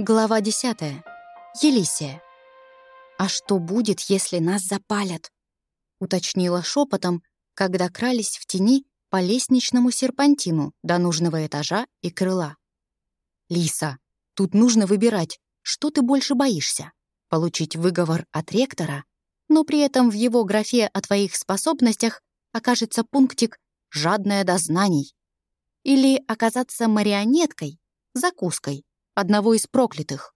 Глава 10. Елисия. «А что будет, если нас запалят?» — уточнила шепотом, когда крались в тени по лестничному серпантину до нужного этажа и крыла. «Лиса, тут нужно выбирать, что ты больше боишься? Получить выговор от ректора, но при этом в его графе о твоих способностях окажется пунктик «жадная до знаний» или оказаться марионеткой, закуской, одного из проклятых.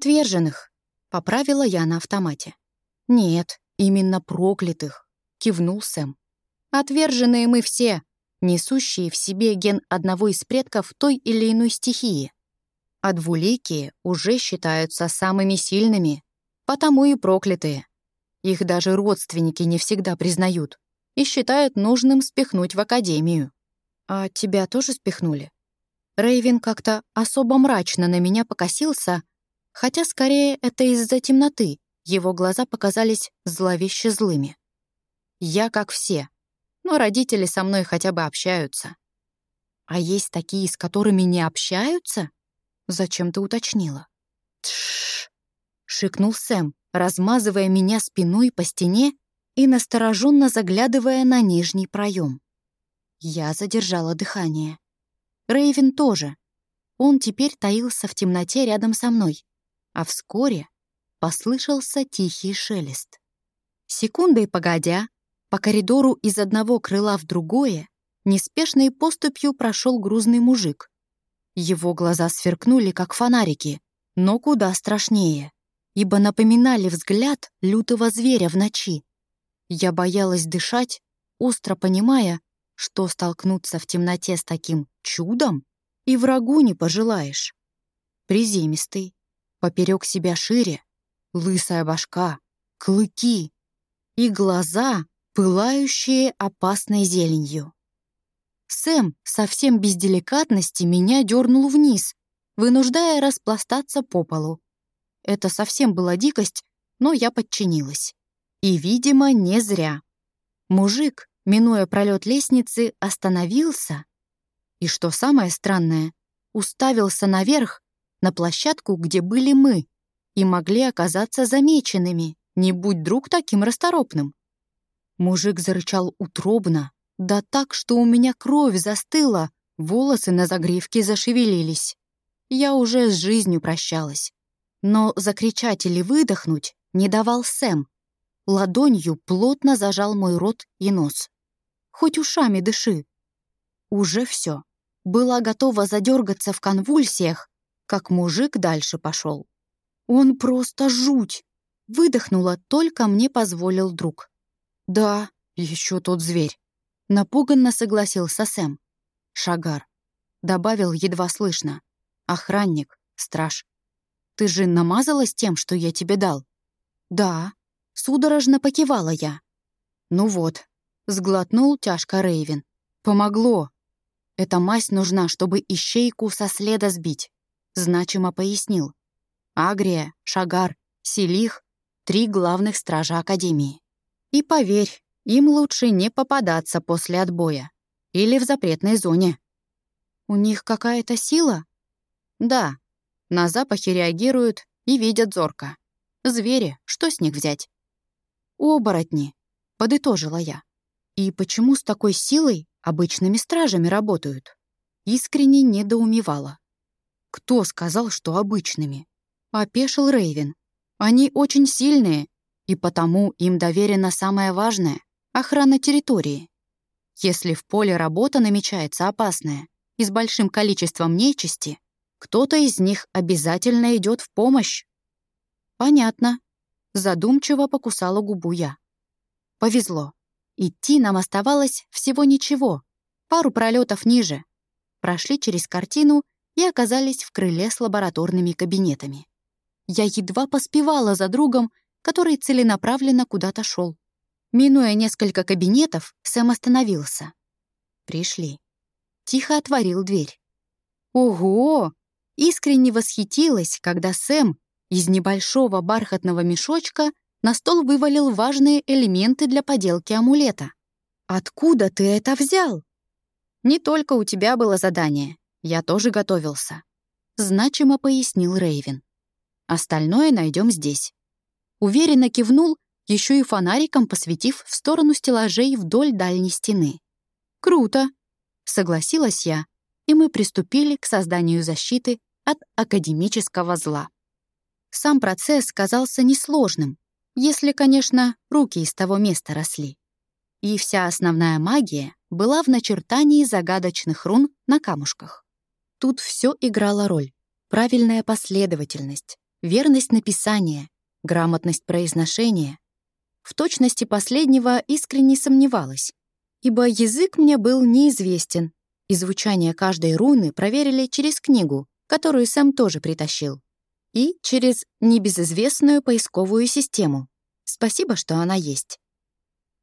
«Тверженных», — поправила я на автомате. «Нет, именно проклятых», — кивнул Сэм. «Отверженные мы все, несущие в себе ген одного из предков той или иной стихии. А двуликие уже считаются самыми сильными, потому и проклятые. Их даже родственники не всегда признают и считают нужным спихнуть в академию. А тебя тоже спихнули? Рейвен как-то особо мрачно на меня покосился, хотя скорее это из-за темноты, его глаза показались зловеще злыми. Я как все, но родители со мной хотя бы общаются. А есть такие, с которыми не общаются? Зачем ты уточнила? Тш! шикнул Сэм, размазывая меня спиной по стене и настороженно заглядывая на нижний проем. Я задержала дыхание. Рейвен тоже. Он теперь таился в темноте рядом со мной. А вскоре послышался тихий шелест. Секундой погодя, по коридору из одного крыла в другое, неспешной поступью прошел грузный мужик. Его глаза сверкнули, как фонарики, но куда страшнее, ибо напоминали взгляд лютого зверя в ночи. Я боялась дышать, остро понимая, что столкнуться в темноте с таким чудом и врагу не пожелаешь. Приземистый, поперек себя шире, лысая башка, клыки и глаза, пылающие опасной зеленью. Сэм совсем без деликатности меня дернул вниз, вынуждая распластаться по полу. Это совсем была дикость, но я подчинилась. И, видимо, не зря. Мужик, минуя пролет лестницы, остановился и, что самое странное, уставился наверх, на площадку, где были мы, и могли оказаться замеченными, не будь друг таким расторопным. Мужик зарычал утробно, да так, что у меня кровь застыла, волосы на загривке зашевелились. Я уже с жизнью прощалась. Но закричать или выдохнуть не давал Сэм. Ладонью плотно зажал мой рот и нос. Хоть ушами дыши. Уже все. Была готова задергаться в конвульсиях, как мужик дальше пошел. Он просто жуть. Выдохнула, только мне позволил друг. Да, еще тот зверь. Напуганно согласился Сэм. Шагар. Добавил едва слышно. Охранник, страж. Ты же намазалась тем, что я тебе дал? Да. Судорожно покивала я. Ну вот, Сглотнул тяжко Рейвен. «Помогло. Эта мазь нужна, чтобы ищейку со следа сбить», — значимо пояснил. Агрия, Шагар, Селих — три главных стража Академии. И поверь, им лучше не попадаться после отбоя. Или в запретной зоне. У них какая-то сила? Да. На запахи реагируют и видят зорко. Звери, что с них взять? Оборотни, подытожила я. И почему с такой силой обычными стражами работают? Искренне недоумевала. Кто сказал, что обычными? Опешил Рейвен. Они очень сильные, и потому им доверено самое важное — охрана территории. Если в поле работа намечается опасная и с большим количеством нечисти, кто-то из них обязательно идет в помощь. Понятно. Задумчиво покусала губу я. Повезло. Идти нам оставалось всего ничего, пару пролетов ниже. Прошли через картину и оказались в крыле с лабораторными кабинетами. Я едва поспевала за другом, который целенаправленно куда-то шел. Минуя несколько кабинетов, Сэм остановился. Пришли. Тихо отворил дверь. Ого! Искренне восхитилась, когда Сэм из небольшого бархатного мешочка на стол вывалил важные элементы для поделки амулета. «Откуда ты это взял?» «Не только у тебя было задание. Я тоже готовился». значимо пояснил Рейвен. Остальное найдем здесь. Уверенно кивнул, еще и фонариком посветив в сторону стеллажей вдоль дальней стены. «Круто!» — согласилась я, и мы приступили к созданию защиты от академического зла. Сам процесс казался несложным, если, конечно, руки из того места росли. И вся основная магия была в начертании загадочных рун на камушках. Тут все играло роль. Правильная последовательность, верность написания, грамотность произношения. В точности последнего искренне сомневалась, ибо язык мне был неизвестен, и звучание каждой руны проверили через книгу, которую Сэм тоже притащил, и через небезызвестную поисковую систему. Спасибо, что она есть.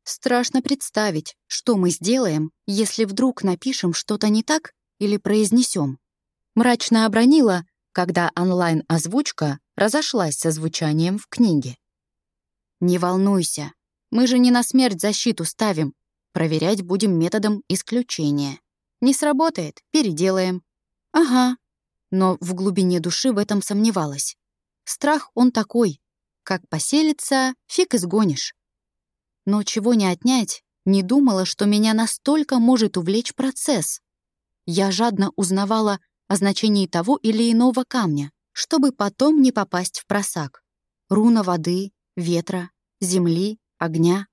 Страшно представить, что мы сделаем, если вдруг напишем что-то не так или произнесем. Мрачно обронила, когда онлайн-озвучка разошлась со звучанием в книге. «Не волнуйся, мы же не на смерть защиту ставим. Проверять будем методом исключения. Не сработает — переделаем». «Ага». Но в глубине души в этом сомневалась. Страх он такой. Как поселится, фиг изгонишь. Но чего не отнять, не думала, что меня настолько может увлечь процесс. Я жадно узнавала о значении того или иного камня, чтобы потом не попасть в просак. Руна воды, ветра, земли, огня.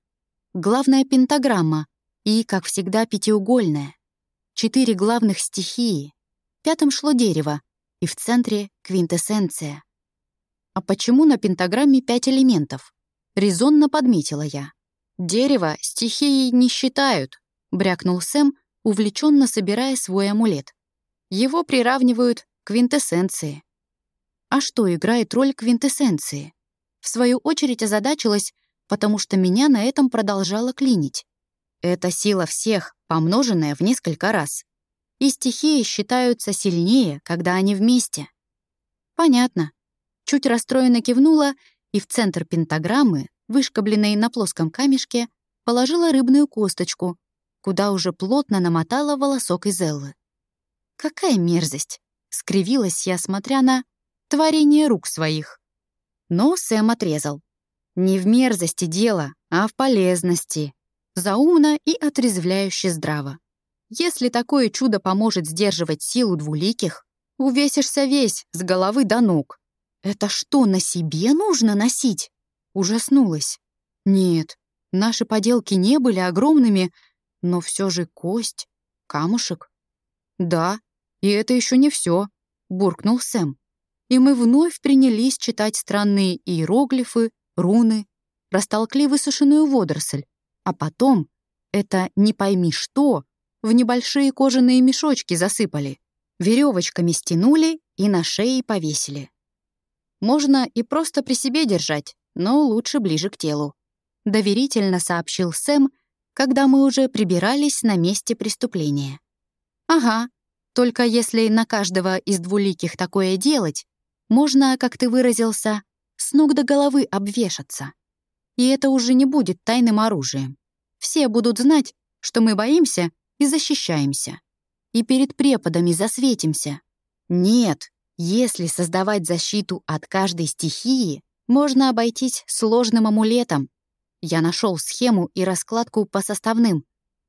Главная пентаграмма и, как всегда, пятиугольная. Четыре главных стихии. Пятым шло дерево, и в центре — квинтэссенция. А почему на пентаграмме пять элементов? Резонно подметила я. Дерево стихией не считают, брякнул Сэм, увлеченно собирая свой амулет. Его приравнивают к квинтэссенции. А что играет роль квинтэссенции? В свою очередь озадачилась, потому что меня на этом продолжало клинить. Это сила всех, помноженная в несколько раз. И стихии считаются сильнее, когда они вместе. Понятно. Чуть расстроенно кивнула, и в центр пентаграммы, вышкобленной на плоском камешке, положила рыбную косточку, куда уже плотно намотала волосок из Эллы. Какая мерзость! Скривилась я, смотря на творение рук своих. Но Сэм отрезал. Не в мерзости дело, а в полезности. Заумно и отрезвляюще здраво. Если такое чудо поможет сдерживать силу двуликих, увесишься весь, с головы до ног. Это что, на себе нужно носить? Ужаснулась. Нет, наши поделки не были огромными, но все же кость, камушек. Да, и это еще не все, буркнул Сэм. И мы вновь принялись читать странные иероглифы, руны, растолкли высушенную водоросль, а потом, это не пойми что, в небольшие кожаные мешочки засыпали, веревочками стянули и на шее повесили. Можно и просто при себе держать, но лучше ближе к телу. Доверительно сообщил Сэм, когда мы уже прибирались на месте преступления. «Ага, только если на каждого из двуликих такое делать, можно, как ты выразился, с ног до головы обвешаться. И это уже не будет тайным оружием. Все будут знать, что мы боимся и защищаемся. И перед преподами засветимся. Нет, если создавать защиту от каждой стихии, можно обойтись сложным амулетом. Я нашел схему и раскладку по составным,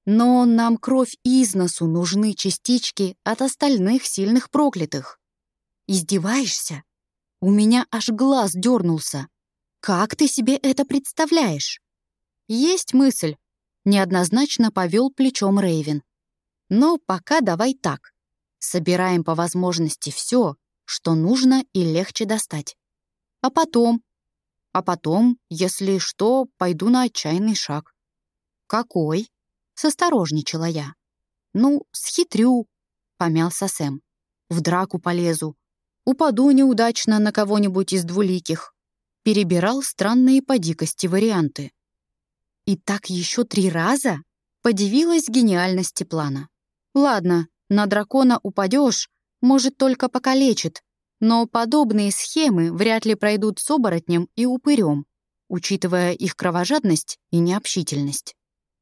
но нам кровь из носу нужны частички от остальных сильных проклятых. Издеваешься? У меня аж глаз дернулся. Как ты себе это представляешь? Есть мысль. Неоднозначно повел плечом Рейвен. Но пока давай так. Собираем по возможности все, что нужно и легче достать. А потом? А потом, если что, пойду на отчаянный шаг. Какой? Состорожничала я. «Ну, схитрю», — помялся Сэм. «В драку полезу. Упаду неудачно на кого-нибудь из двуликих». Перебирал странные по дикости варианты. «И так еще три раза?» Подивилась гениальности плана. «Ладно, на дракона упадешь, может, только покалечит, но подобные схемы вряд ли пройдут с оборотнем и упырем, учитывая их кровожадность и необщительность.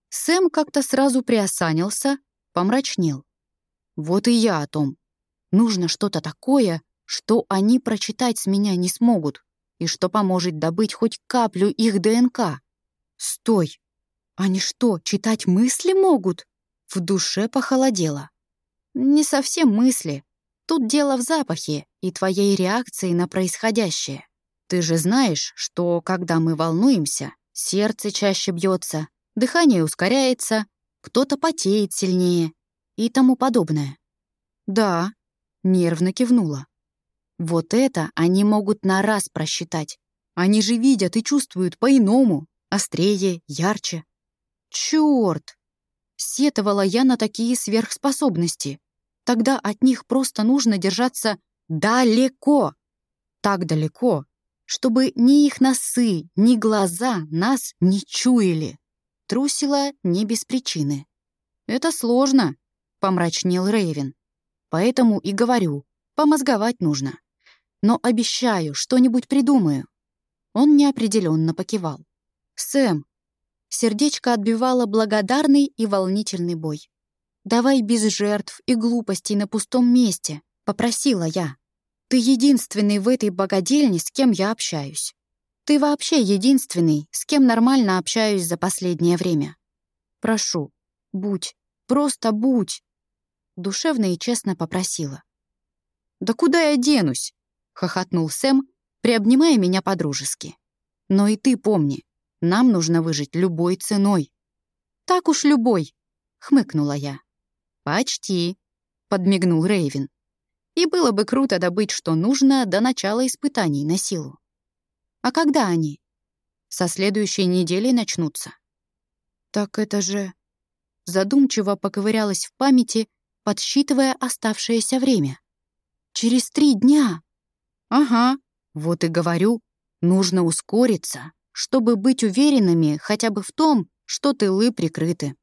Сэм как-то сразу приосанился, помрачнел. Вот и я о том. Нужно что-то такое, что они прочитать с меня не смогут и что поможет добыть хоть каплю их ДНК. Стой! Они что, читать мысли могут? В душе похолодело. Не совсем мысли. Тут дело в запахе и твоей реакции на происходящее. Ты же знаешь, что когда мы волнуемся, сердце чаще бьется, дыхание ускоряется, кто-то потеет сильнее и тому подобное. Да, нервно кивнула. Вот это они могут на раз просчитать. Они же видят и чувствуют по-иному, острее, ярче. Чёрт! Сетовала я на такие сверхспособности. Тогда от них просто нужно держаться далеко. Так далеко, чтобы ни их носы, ни глаза нас не чуяли. Трусила не без причины. «Это сложно», — помрачнел Рейвен. «Поэтому и говорю, помозговать нужно. Но обещаю, что-нибудь придумаю». Он неопределенно покивал. «Сэм, Сердечко отбивало благодарный и волнительный бой. «Давай без жертв и глупостей на пустом месте», — попросила я. «Ты единственный в этой богадельне, с кем я общаюсь. Ты вообще единственный, с кем нормально общаюсь за последнее время. Прошу, будь, просто будь!» Душевно и честно попросила. «Да куда я денусь?» — хохотнул Сэм, приобнимая меня по-дружески. «Но и ты помни, нам нужно выжить любой ценой». «Так уж любой», — хмыкнула я. «Почти», — подмигнул Рейвен. «И было бы круто добыть, что нужно до начала испытаний на силу». «А когда они?» «Со следующей недели начнутся». «Так это же...» Задумчиво поковырялась в памяти, подсчитывая оставшееся время. «Через три дня!» «Ага, вот и говорю, нужно ускориться» чтобы быть уверенными хотя бы в том, что тылы прикрыты.